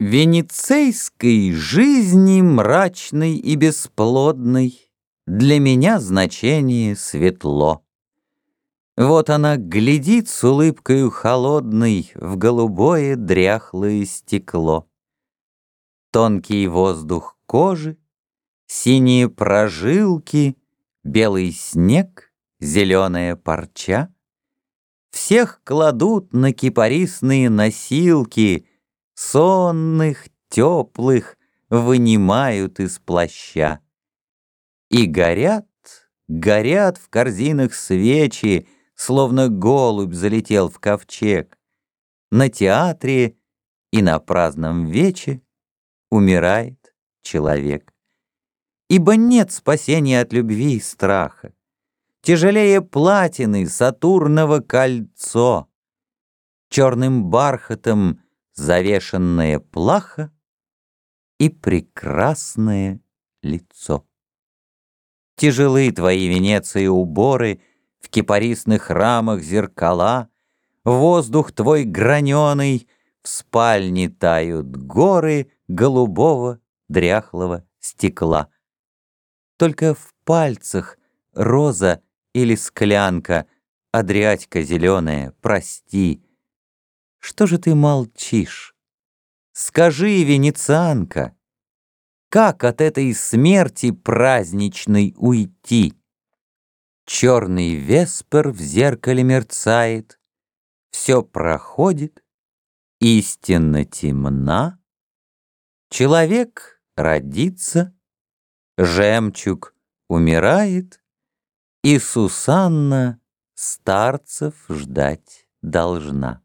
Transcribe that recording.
Венецейской жизни мрачной и бесплодной Для меня значение светло. Вот она глядит с улыбкою холодной В голубое дряхлое стекло. Тонкий воздух кожи, Синие прожилки, Белый снег, зеленая парча Всех кладут на кипарисные носилки — сонных, теплых вынимают из плаща. И горят, горят в корзинах свечи, словно голубь залетел в ковчег. На театре и на праздном вече умирает человек. Ибо нет спасения от любви и страха. Тяжелее платины Сатурного кольцо. Черным бархатом завешенное плахо и прекрасное лицо. Тяжелы твои Венеции уборы, в кипарисных рамах зеркала, воздух твой граненый, в спальне тают горы голубого дряхлого стекла. Только в пальцах роза или склянка, Адрядька зеленая, прости, что же ты молчишь? Скажи, венецианка, как от этой смерти праздничной уйти? Черный веспер в зеркале мерцает, Все проходит, истинно темна. Человек родится, жемчуг умирает, И Сусанна старцев ждать должна.